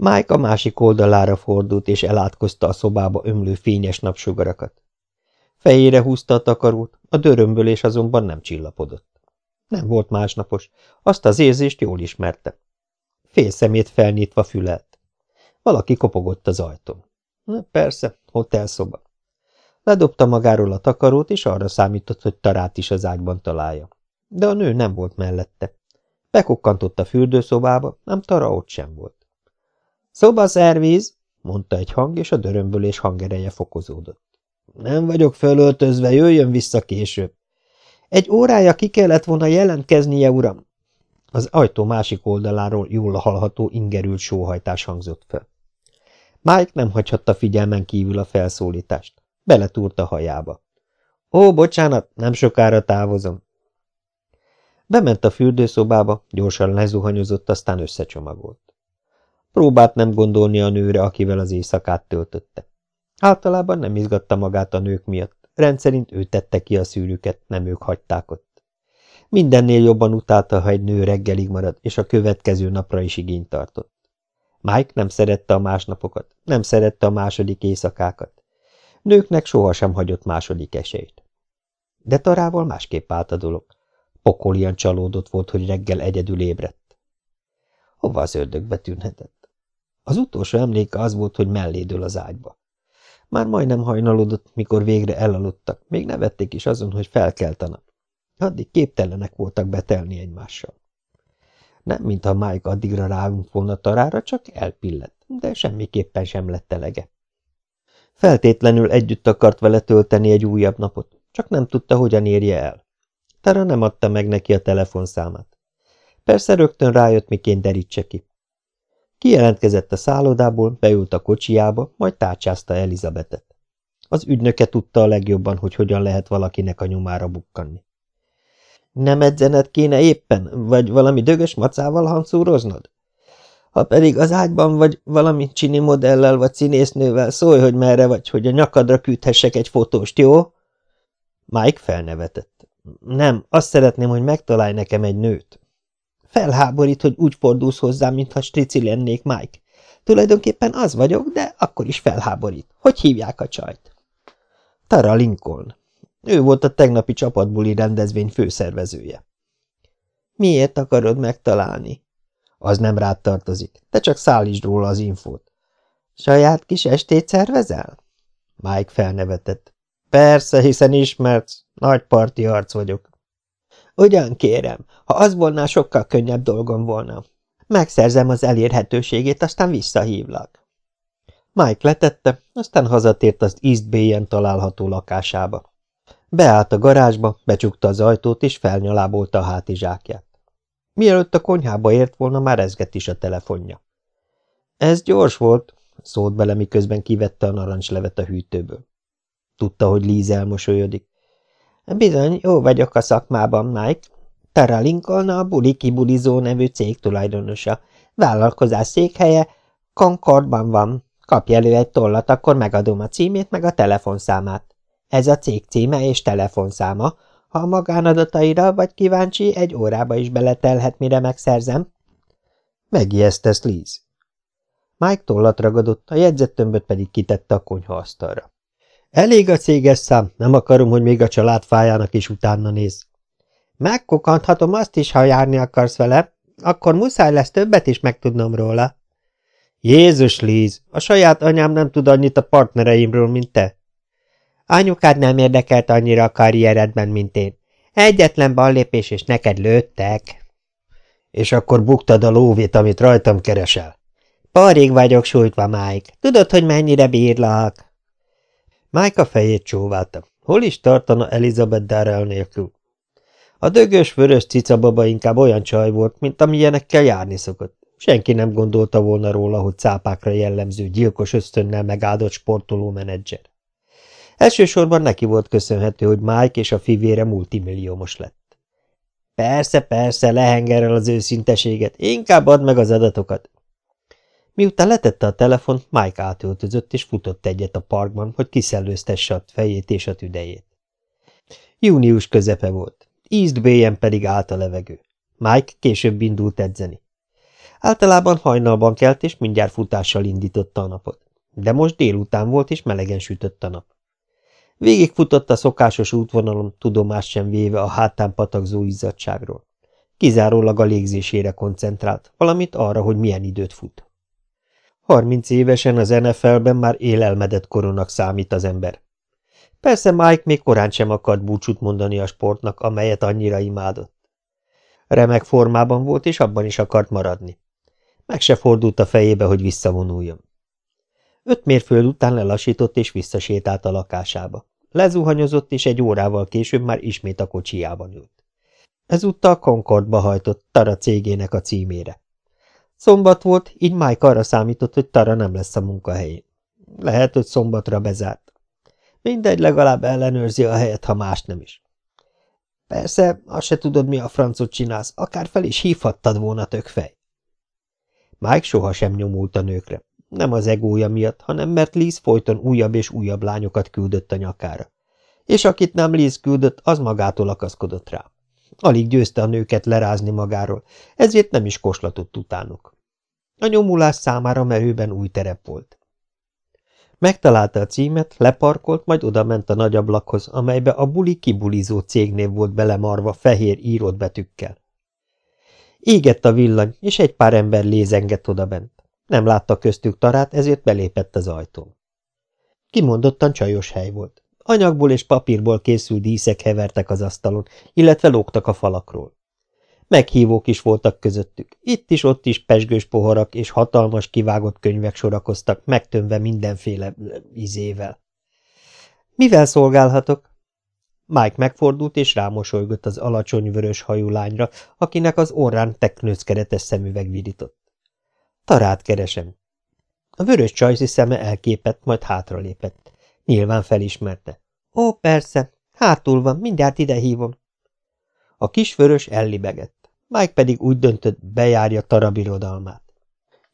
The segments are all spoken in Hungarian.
Mike a másik oldalára fordult, és elátkozta a szobába ömlő fényes napsugarakat. Fejére húzta a takarót, a dörömbölés azonban nem csillapodott. Nem volt másnapos, azt az érzést jól ismerte. Fél szemét felnyitva fülelt. Valaki kopogott az ajtón. Persze, hotelszoba. Ledobta magáról a takarót, és arra számított, hogy Tarát is az ágyban találja. De a nő nem volt mellette. Bekukkantott a fürdőszobába, nem Tara ott sem volt. Szobaszervíz, mondta egy hang, és a dörömbölés hangereje fokozódott. Nem vagyok fölöltözve, jöjjön vissza később. Egy órája ki kellett volna jelentkeznie, uram. Az ajtó másik oldaláról jól hallható ingerült sóhajtás hangzott fel. Mike nem hagyhatta figyelmen kívül a felszólítást. Beletúrt a hajába. Ó, bocsánat, nem sokára távozom. Bement a fürdőszobába, gyorsan lezuhanyozott, aztán összecsomagolt. Próbált nem gondolni a nőre, akivel az éjszakát töltötte. Általában nem izgatta magát a nők miatt, rendszerint ő tette ki a szűrüket, nem ők hagyták ott. Mindennél jobban utálta, ha egy nő reggelig marad, és a következő napra is igényt tartott. Mike nem szerette a másnapokat, nem szerette a második éjszakákat. Nőknek sohasem hagyott második esélyt. De Tarával másképp állt a dolog. Pokolian csalódott volt, hogy reggel egyedül ébredt. Hova az ördögbe tűnhetett? Az utolsó emléke az volt, hogy mellédől az ágyba. Már majdnem hajnalodott, mikor végre elaludtak, még nevették is azon, hogy felkelt a nap. Addig képtelenek voltak betelni egymással. Nem, mintha Mike addigra ráunk volna tarára, csak elpillett, de semmiképpen sem lett elege. Feltétlenül együtt akart vele tölteni egy újabb napot, csak nem tudta, hogyan érje el. Tara nem adta meg neki a telefonszámát. Persze rögtön rájött, miként derítse ki. Kijelentkezett a szállodából, beült a kocsiába, majd tárcsázta Elizabetet. Az ügynöke tudta a legjobban, hogy hogyan lehet valakinek a nyomára bukkanni. Nem edzened kéne éppen, vagy valami dögös macával hangszúroznod? Ha pedig az ágyban vagy valami csini modellel vagy színésznővel, szólj, hogy merre vagy, hogy a nyakadra küldhessek egy fotóst, jó? Mike felnevetett. Nem, azt szeretném, hogy megtalálj nekem egy nőt. Felháborít, hogy úgy fordulsz hozzám, mintha strici lennék, Mike. Tulajdonképpen az vagyok, de akkor is felháborít. Hogy hívják a csajt? Tara Lincoln. Ő volt a tegnapi csapatbuli rendezvény főszervezője. Miért akarod megtalálni? Az nem rád tartozik, te csak szállítsd róla az infót. Saját kis estét szervezel? Mike felnevetett. Persze, hiszen ismersz, nagy parti arc vagyok. Ugyan kérem, ha az volna, sokkal könnyebb dolgom volna. Megszerzem az elérhetőségét, aztán visszahívlak. Mike letette, aztán hazatért az East Bay-en található lakásába. Beállt a garázsba, becsukta az ajtót, és felnyalábolta a hátizsákját. Mielőtt a konyhába ért volna, már ezget is a telefonja. Ez gyors volt, szólt bele, miközben kivette a narancslevet a hűtőből. Tudta, hogy Liz elmosolyodik. Bizony, jó vagyok a szakmában, Mike. Tara Lincoln a Buli Kibulizó nevű cég tulajdonosa. Vállalkozás székhelye Concordban van. Kapj elő egy tollat, akkor megadom a címét meg a telefonszámát. Ez a cég címe és telefonszáma. Ha a magánadataira vagy kíváncsi, egy órába is beletelhet, mire megszerzem. Megijesztesz, Liz. Mike tollat ragadott, a jegyzettömböt pedig kitette a konyhaasztalra. Elég a céges szám, nem akarom, hogy még a család fájának is utána néz. Megkokanthatom azt is, ha járni akarsz vele, akkor muszáj lesz többet is megtudnom róla. Jézus, Liz, a saját anyám nem tud annyit a partnereimről, mint te. Anyukád nem érdekelt annyira a karrieredben, mint én. Egyetlen ballépés, és neked lőttek. És akkor buktad a lóvét, amit rajtam keresel. Parig vagyok sújtva, Mike. Tudod, hogy mennyire bírlak? Mike a fejét csóválta. Hol is tartana Elizabeth Darrell nélkül? A dögös, vörös cicababa inkább olyan csaj volt, mint amilyenekkel járni szokott. Senki nem gondolta volna róla, hogy cápákra jellemző, gyilkos ösztönnel megáldott sportoló menedzser. Elsősorban neki volt köszönhető, hogy Mike és a fivére multimilliómos lett. Persze, persze, lehengerel az őszinteséget, inkább add meg az adatokat. Miután letette a telefont, Mike átöltözött és futott egyet a parkban, hogy kiszellőztesse a fejét és a tüdejét. Június közepe volt, East Bay-en pedig állt a levegő. Mike később indult edzeni. Általában hajnalban kelt, és mindjárt futással indította a napot. De most délután volt, és melegen sütött a nap. Végigfutott a szokásos útvonalon, tudomást sem véve a hátán patakzó izzadságról. Kizárólag a légzésére koncentrált, valamint arra, hogy milyen időt fut. Harminc évesen az NFL-ben már élelmedett koronak számít az ember. Persze Mike még korán sem akart búcsút mondani a sportnak, amelyet annyira imádott. Remek formában volt, és abban is akart maradni. Meg se fordult a fejébe, hogy visszavonuljon. Öt mérföld után lelassított és visszasétált a lakásába. Lezuhanyozott, és egy órával később már ismét a kocsijában ült. Ezúttal Concordba hajtott Tara cégének a címére. Szombat volt, így Mike arra számított, hogy Tara nem lesz a munkahelyén. Lehet, hogy szombatra bezárt. Mindegy, legalább ellenőrzi a helyet, ha más nem is. Persze, azt se tudod, mi a francot csinálsz, akár fel is hívhattad volna tökfej. Mike sohasem nyomult a nőkre. Nem az egója miatt, hanem mert Liz folyton újabb és újabb lányokat küldött a nyakára. És akit nem Liz küldött, az magától akaszkodott rá. Alig győzte a nőket lerázni magáról, ezért nem is koslatott utánuk. A nyomulás számára merőben új terep volt. Megtalálta a címet, leparkolt, majd odament a nagy ablakhoz, amelybe a buli kibulizó cégnév volt belemarva fehér írott betűkkel. Égett a villany, és egy pár ember lézengett odabent. Nem látta köztük tarát, ezért belépett az ajtón. Kimondottan csajos hely volt. Anyagból és papírból készült díszek hevertek az asztalon, illetve lógtak a falakról. Meghívók is voltak közöttük. Itt is, ott is pesgős poharak és hatalmas kivágott könyvek sorakoztak, megtömve mindenféle izével. Mivel szolgálhatok? Mike megfordult és rámosolygott az alacsony vörös hajú lányra, akinek az orrán teknőzkeretes szemüveg virított. Tarát keresem. A vörös csajszi szeme elképett, majd hátralépett. Nyilván felismerte. Ó, persze, hátul van, mindjárt ide hívom. A kisvörös ellibegett. Mike pedig úgy döntött, bejárja Tara birodalmát.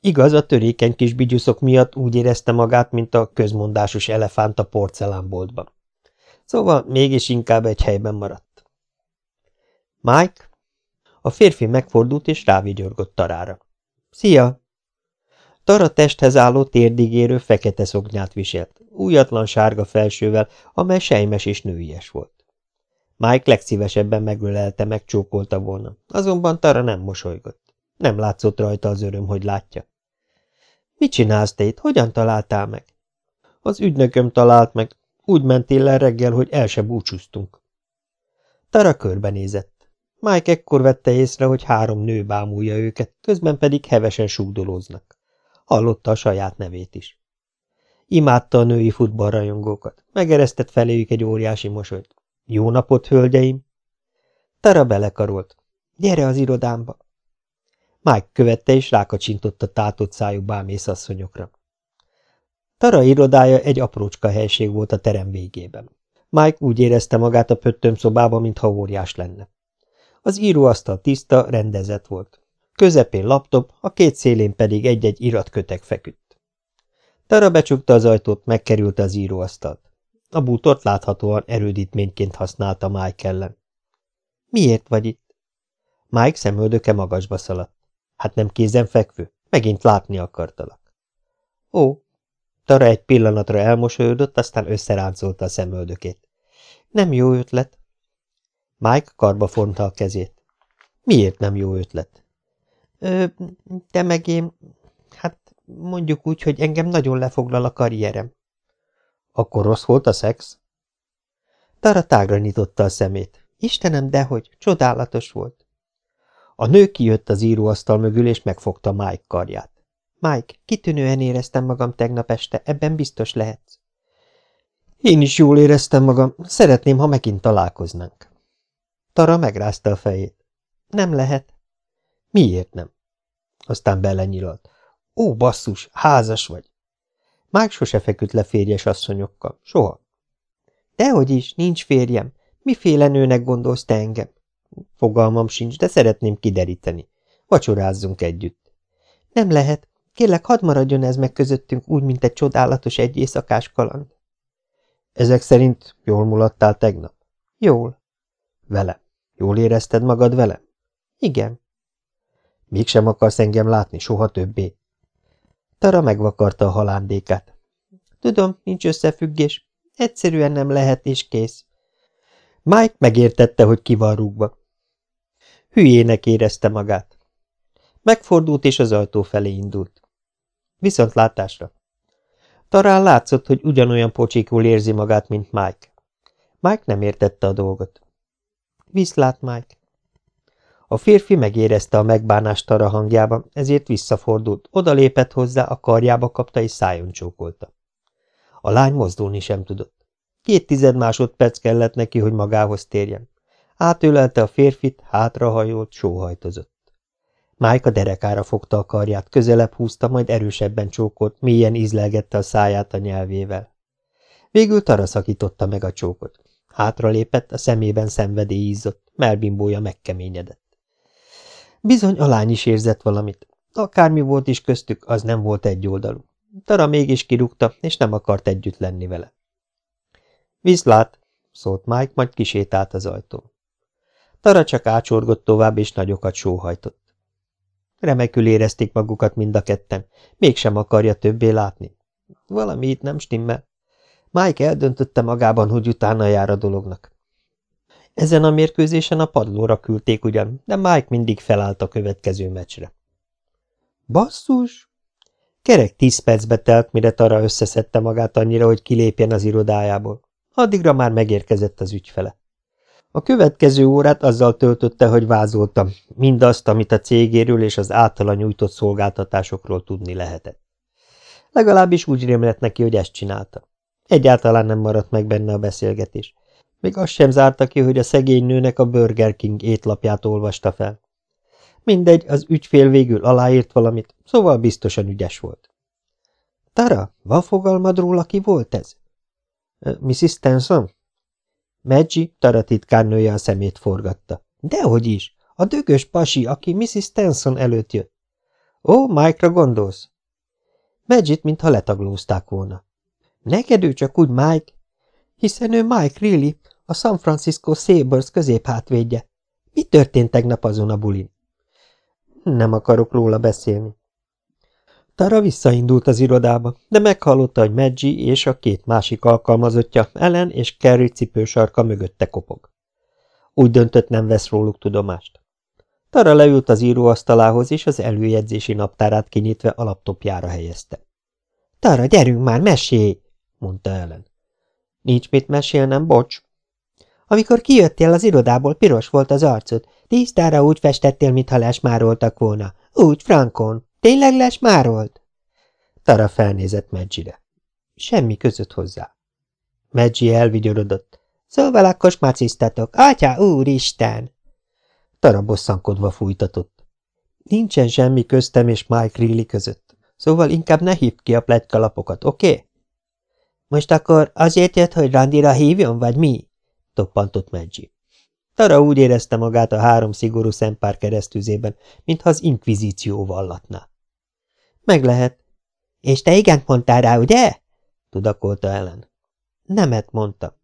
Igaz, a törékeny kis bigyuszok miatt úgy érezte magát, mint a közmondásos elefánt a porcelánboltban. Szóval mégis inkább egy helyben maradt. Mike? A férfi megfordult és rávigyorgott Tarára. Szia! Tara testhez álló térdigérő fekete szoknyát viselt, újatlan sárga felsővel, amely sejmes és nőies volt. Mike legszívesebben megölelte, megcsókolta volna, azonban Tara nem mosolygott. Nem látszott rajta az öröm, hogy látja. Mit csinálsz te itt? Hogyan találtál meg? Az ügynököm talált meg. Úgy mentél le reggel, hogy el se búcsúztunk. Tara körbenézett. Mike ekkor vette észre, hogy három nő bámulja őket, közben pedig hevesen súgdolóznak. Hallotta a saját nevét is. Imádta a női futballrajongókat. Megeresztett feléjük egy óriási mosolyt. Jó napot, hölgyeim! Tara belekarolt. Gyere az irodámba! Mike követte és rákacsintott a tátott szájú bámészasszonyokra. Tara irodája egy aprócska helység volt a terem végében. Mike úgy érezte magát a pöttöm szobában, mintha óriás lenne. Az íróasztal tiszta, rendezett volt. Közepén laptop, a két szélén pedig egy-egy iratkötek feküdt. Tara becsukta az ajtót, megkerülte az íróasztalt. A bútort láthatóan erődítményként használta Mike ellen. Miért vagy itt? Mike szemöldöke magasba szaladt. Hát nem kézenfekvő? Megint látni akartalak. Ó, Tara egy pillanatra elmosolyodott, aztán összeráncolta a szemöldökét. Nem jó ötlet. Mike karba fonta a kezét. Miért nem jó ötlet? Ö, te meg én, hát mondjuk úgy, hogy engem nagyon lefoglal a karrierem. Akkor rossz volt a szex? Tara tágra nyitotta a szemét. Istenem, dehogy, csodálatos volt. A nő kijött az íróasztal mögül, és megfogta Mike karját. Mike, kitűnően éreztem magam tegnap este, ebben biztos lehetsz. Én is jól éreztem magam, szeretném, ha megint találkoznánk. Tara megrázta a fejét. Nem lehet. Miért nem? Aztán belenyilalt. Ó, basszus, házas vagy. Mike sose feküdt le férjes asszonyokkal. Soha. Dehogy is, nincs férjem. Miféle nőnek gondolsz te engem? Fogalmam sincs, de szeretném kideríteni. Vacsorázzunk együtt. Nem lehet. Kérlek, hadd maradjon ez meg közöttünk úgy, mint egy csodálatos egy éjszakás kaland. Ezek szerint jól mulattál tegnap? Jól. Vele. Jól érezted magad vele? Igen. Mégsem akarsz engem látni soha többé. Tara megvakarta a halándékát. Tudom, nincs összefüggés. Egyszerűen nem lehet, és kész. Mike megértette, hogy ki van rúgva. Hülyének érezte magát. Megfordult, és az ajtó felé indult. Viszontlátásra. Talán látszott, hogy ugyanolyan pocsikul érzi magát, mint Mike. Mike nem értette a dolgot. Viszlát, Mike. A férfi megérezte a megbánást Tara hangjában, ezért visszafordult, odalépett hozzá, a karjába kapta és szájon csókolta. A lány mozdulni sem tudott. Két tized másodperc kellett neki, hogy magához térjen. Átölelte a férfit, hátrahajolt, sóhajtozott. Mike a derekára fogta a karját, közelebb húzta, majd erősebben csókolt, mélyen ízlelgette a száját a nyelvével. Végül Tara szakította meg a csókot. Hátralépett, a szemében szenvedély ízott, melbimbója megkeményedett. Bizony a lány is érzett valamit. Akármi volt is köztük, az nem volt egyoldalú. Tara mégis kirúgta, és nem akart együtt lenni vele. Viszlát, szólt Mike, majd kisétált az ajtón. Tara csak ácsorgott tovább, és nagyokat sóhajtott. Remekül érezték magukat mind a ketten, mégsem akarja többé látni. Valami itt nem stimmel. Mike eldöntötte magában, hogy utána jár a dolognak. Ezen a mérkőzésen a padlóra küldték ugyan, de Mike mindig felállt a következő meccsre. Basszus! Kerek tíz percbe telt, mire Tara összeszedte magát annyira, hogy kilépjen az irodájából. Addigra már megérkezett az ügyfele. A következő órát azzal töltötte, hogy vázolta mindazt, amit a cégéről és az általa nyújtott szolgáltatásokról tudni lehetett. Legalábbis úgy rémlett neki, hogy ezt csinálta. Egyáltalán nem maradt meg benne a beszélgetés. Még azt sem zárta ki, hogy a szegény nőnek a Burger King étlapját olvasta fel. Mindegy, az ügyfél végül aláírt valamit, szóval biztosan ügyes volt. Tara, van fogalmad róla, ki volt ez? Mrs. Stenson? Maggie, Tara titkárnője a szemét forgatta. Dehogy is, a dögös pasi, aki Mrs. Stenson előtt jött. Ó, Mike-ra gondolsz? Maggie-t, mintha letaglózták volna. Neked ő csak úgy Mike, hiszen ő Mike Reilly, a San Francisco Sabres középhátvédje. Mi történt tegnap azon a bulin? Nem akarok róla beszélni. Tara visszaindult az irodába, de meghallotta, hogy Maggie és a két másik alkalmazottja, Ellen és Kerry cipősarka mögötte kopog. Úgy döntött, nem vesz róluk tudomást. Tara leült az íróasztalához, és az előjegyzési naptárát kinyitve a laptopjára helyezte. – Tara, gyerünk már, mesélj! – mondta Ellen. – Nincs mit mesélnem, bocs. Amikor kijöttél az irodából, piros volt az arcod. Tisztára úgy festettél, mintha lesmároltak volna. Úgy, frankon. Tényleg lesmárolt? Tara felnézett Medzsire. Semmi között hozzá. Medzsi elvigyorodott. Szóval akkor smaciztatok. Atya, úristen! Tara bosszankodva fújtatott. Nincsen semmi köztem és Mike Reilly között, szóval inkább ne hívd ki a pletykalapokat, oké? Okay? Most akkor azért jött, hogy Randira hívjon, vagy mi? Toppantott Medzsi. Tara úgy érezte magát a három szigorú szempár keresztüzében, mintha az inkvizíció vallatná. Meg lehet. És te igent mondtál rá, ugye? tudakolta ellen. Nemet mondta.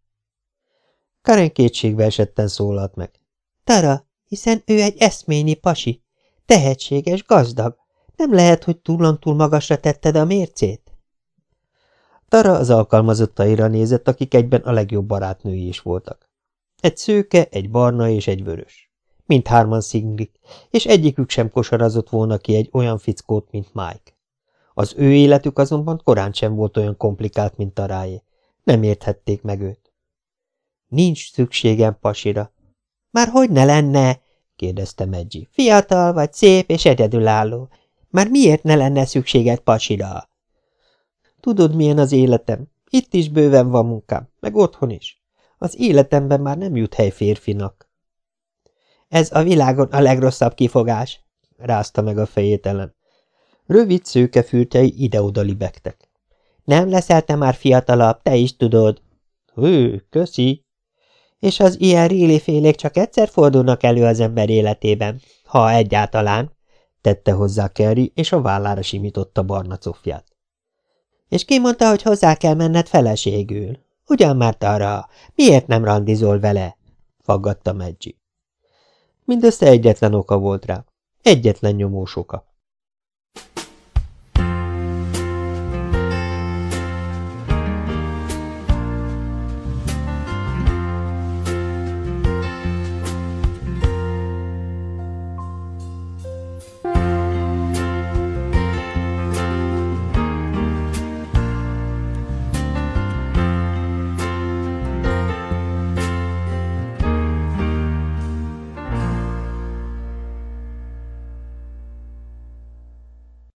Karen kétségbe esetten szólalt meg. Tara, hiszen ő egy eszményi pasi. Tehetséges, gazdag. Nem lehet, hogy túlon-túl magasra tetted a mércét? Tara az alkalmazottaira nézett, akik egyben a legjobb barátnői is voltak. Egy szőke, egy barna és egy vörös. Mindhárman szinglik, és egyikük sem kosarazott volna ki egy olyan fickót, mint Mike. Az ő életük azonban korán sem volt olyan komplikált, mint a rájé. Nem érthették meg őt. Nincs szükségem pasira. Már hogy ne lenne? kérdezte Meggi. Fiatal vagy szép és egyedülálló. Már miért ne lenne szükséged pasira? Tudod, milyen az életem? Itt is bőven van munkám, meg otthon is. Az életemben már nem jut hely férfinak. Ez a világon a legrosszabb kifogás, rázta meg a fejét ellen. Rövid szőke fürtjei ide-oda libegtek. Nem leszel te már fiatalabb, te is tudod. Hű, köszi. És az ilyen rélifélék csak egyszer fordulnak elő az ember életében, ha egyáltalán, tette hozzá Kerry, és a vállára simította barna cofját. És ki mondta, hogy hozzá kell menned feleségül? Ugyan már arra, miért nem randizol vele? faggatta Meggi. Mindössze egyetlen oka volt rá. Egyetlen nyomós oka.